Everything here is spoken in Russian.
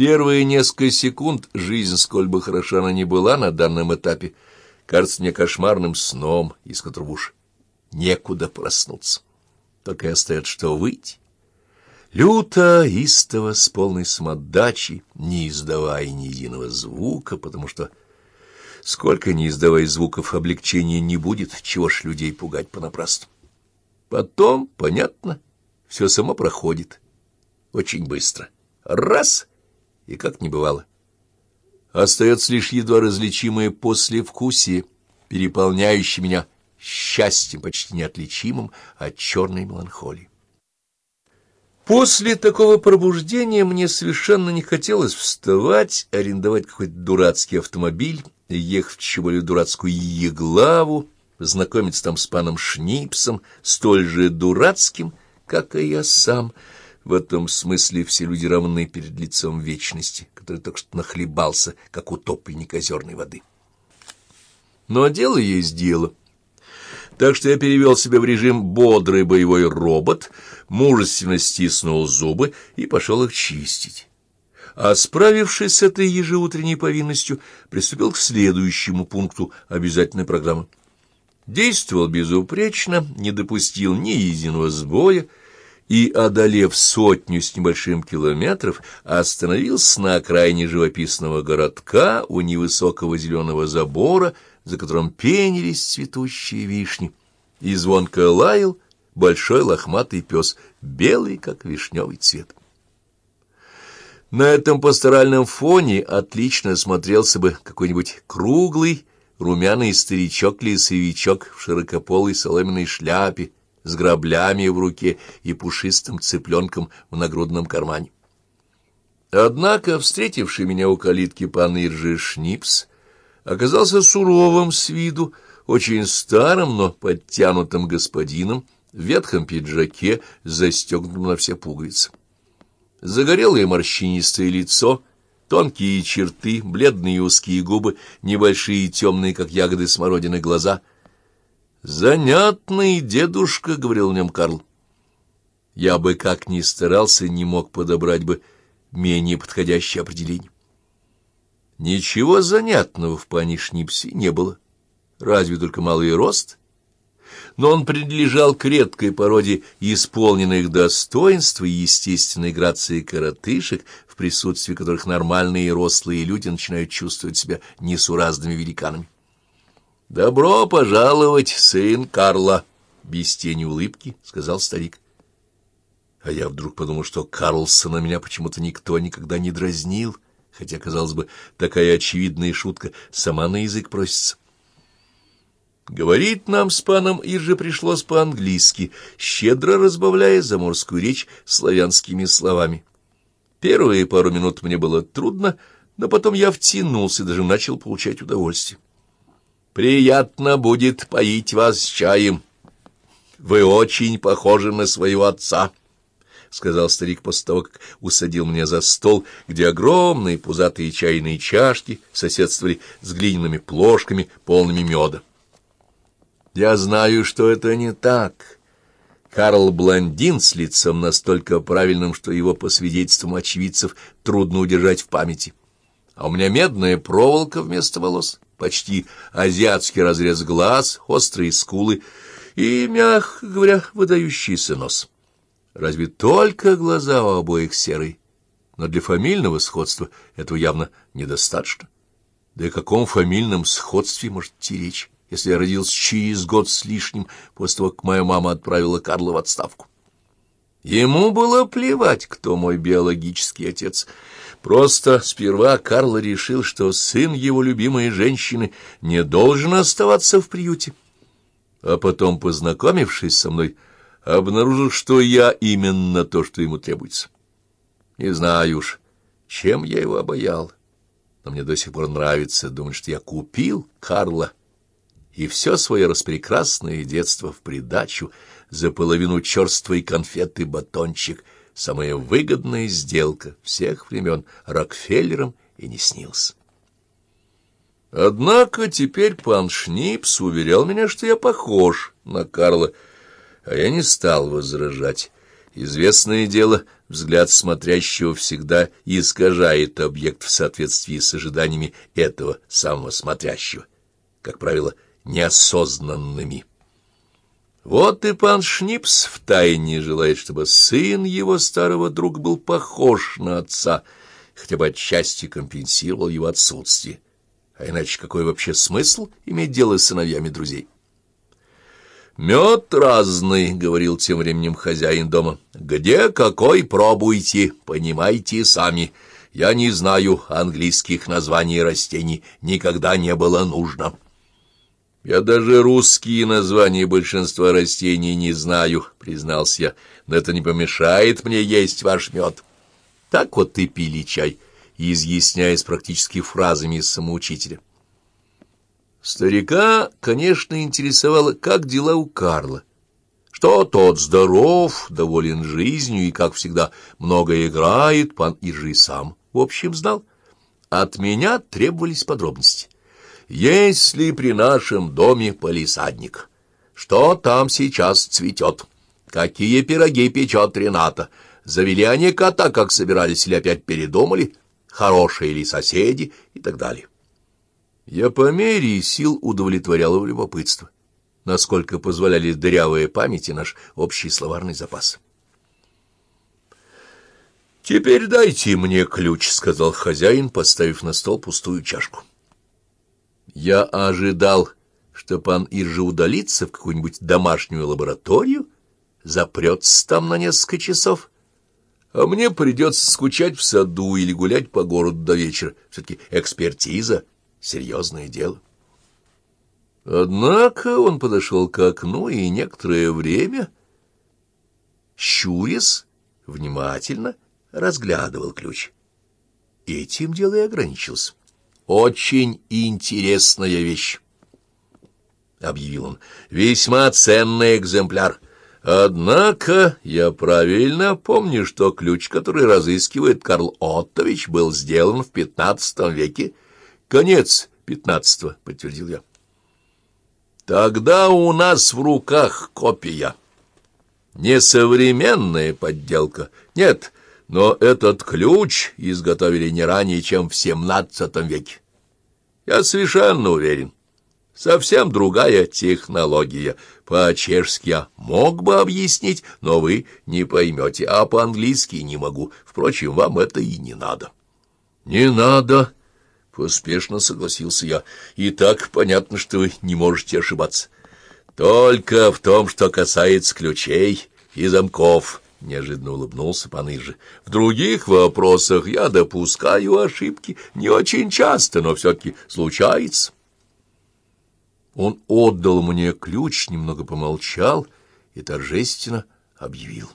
Первые несколько секунд жизнь, сколь бы хороша она ни была на данном этапе, кажется мне кошмарным сном, из которого уж некуда проснуться. Только и остается, что выйти. Люто, истово, с полной самодачей, не издавая ни единого звука, потому что сколько не издавая звуков, облегчения не будет, чего ж людей пугать понапрасну. Потом, понятно, все само проходит. Очень быстро. Раз — и как не бывало. Остается лишь едва различимое послевкусие, переполняющее меня счастьем почти неотличимым от черной меланхолии. После такого пробуждения мне совершенно не хотелось вставать, арендовать какой-то дурацкий автомобиль, ехать в более дурацкую Еглаву, знакомиться там с паном Шнипсом, столь же дурацким, как и я сам — в этом смысле все люди равны перед лицом вечности, который только что нахлебался, как утопленник озерной воды. Но дело есть дело. Так что я перевел себя в режим бодрый боевой робот, мужественно стиснул зубы и пошел их чистить. А справившись с этой ежеутренней повинностью, приступил к следующему пункту обязательной программы. Действовал безупречно, не допустил ни единого сбоя, и, одолев сотню с небольшим километров, остановился на окраине живописного городка у невысокого зеленого забора, за которым пенились цветущие вишни, и звонко лаял большой лохматый пес, белый, как вишневый цвет. На этом пасторальном фоне отлично смотрелся бы какой-нибудь круглый, румяный старичок-лесовичок в широкополой соломенной шляпе, с граблями в руке и пушистым цыпленком в нагрудном кармане. Однако, встретивший меня у калитки пан Иржи Шнипс, оказался суровым с виду, очень старым, но подтянутым господином, в ветхом пиджаке, застегнутым на все пуговицы. Загорелое морщинистое лицо, тонкие черты, бледные узкие губы, небольшие темные, как ягоды смородины, глаза — «Занятный дедушка», — говорил о нем Карл. Я бы как ни старался, не мог подобрать бы менее подходящее определение. Ничего занятного в пане Шнипсе не было, разве только малый рост. Но он принадлежал к редкой породе исполненных достоинств и естественной грации коротышек, в присутствии которых нормальные рослые люди начинают чувствовать себя несуразными великанами. «Добро пожаловать, сын Карла!» — без тени улыбки сказал старик. А я вдруг подумал, что Карлсона меня почему-то никто никогда не дразнил, хотя, казалось бы, такая очевидная шутка сама на язык просится. Говорить нам с паном Ирже пришлось по-английски, щедро разбавляя заморскую речь славянскими словами. Первые пару минут мне было трудно, но потом я втянулся и даже начал получать удовольствие. Приятно будет поить вас чаем. Вы очень похожи на своего отца, — сказал старик после того, как усадил меня за стол, где огромные пузатые чайные чашки соседствовали с глиняными плошками, полными меда. Я знаю, что это не так. Карл Блондин с лицом настолько правильным, что его, по свидетельствам очевидцев, трудно удержать в памяти. А у меня медная проволока вместо волос почти азиатский разрез глаз, острые скулы и, мягко говоря, выдающийся нос. Разве только глаза у обоих серые? Но для фамильного сходства этого явно недостаточно. Да и каком фамильном сходстве может идти речь, если я родился через год с лишним после того, как моя мама отправила Карла в отставку? Ему было плевать, кто мой биологический отец — Просто сперва Карл решил, что сын его любимой женщины не должен оставаться в приюте. А потом, познакомившись со мной, обнаружил, что я именно то, что ему требуется. Не знаю уж, чем я его обаял, но мне до сих пор нравится думать, что я купил Карла и все свое распрекрасное детство в придачу за половину черствой конфеты батончик — самая выгодная сделка всех времен Рокфеллером и не снился. Однако теперь пан Шнипс уверял меня, что я похож на Карла, а я не стал возражать, Известное дело, взгляд смотрящего всегда искажает объект в соответствии с ожиданиями этого самого смотрящего, как правило, неосознанными. Вот и пан Шнипс втайне желает, чтобы сын его старого друга был похож на отца, хотя бы отчасти компенсировал его отсутствие. А иначе какой вообще смысл иметь дело с сыновьями друзей? «Мед разный», — говорил тем временем хозяин дома. «Где какой пробуйте, понимаете сами. Я не знаю английских названий растений, никогда не было нужно». «Я даже русские названия большинства растений не знаю», — признался я, — «но это не помешает мне есть ваш мед». Так вот и пили чай, изъясняясь практически фразами из самоучителя. Старика, конечно, интересовало, как дела у Карла. Что тот здоров, доволен жизнью и, как всегда, много играет, пан Иржи сам, в общем, знал. От меня требовались подробности. Если при нашем доме полисадник, что там сейчас цветет? Какие пироги печет Рената? Завели они кота, как собирались, или опять передумали? Хорошие ли соседи? И так далее. Я по мере сил удовлетворял его любопытство, насколько позволяли дырявые памяти наш общий словарный запас. «Теперь дайте мне ключ», — сказал хозяин, поставив на стол пустую чашку. Я ожидал, что пан Иржи удалится в какую-нибудь домашнюю лабораторию, запрется там на несколько часов, а мне придется скучать в саду или гулять по городу до вечера. Все-таки экспертиза серьезное дело. Однако он подошел к окну и некоторое время, щурясь, внимательно разглядывал ключ. Этим дело и ограничился. «Очень интересная вещь», — объявил он, — «весьма ценный экземпляр». Однако я правильно помню, что ключ, который разыскивает Карл Оттович, был сделан в пятнадцатом веке, Конец пятнадцатого, — подтвердил я. Тогда у нас в руках копия. Не современная подделка. Нет, но этот ключ изготовили не ранее, чем в семнадцатом веке. Я совершенно уверен. Совсем другая технология. По-чешски я мог бы объяснить, но вы не поймете, а по-английски не могу. Впрочем, вам это и не надо. — Не надо, Поспешно согласился я. И так понятно, что вы не можете ошибаться. Только в том, что касается ключей и замков, — неожиданно улыбнулся Паныжи. В других вопросах я допускаю ошибки не очень часто, но все-таки случается. Он отдал мне ключ, немного помолчал и торжественно объявил.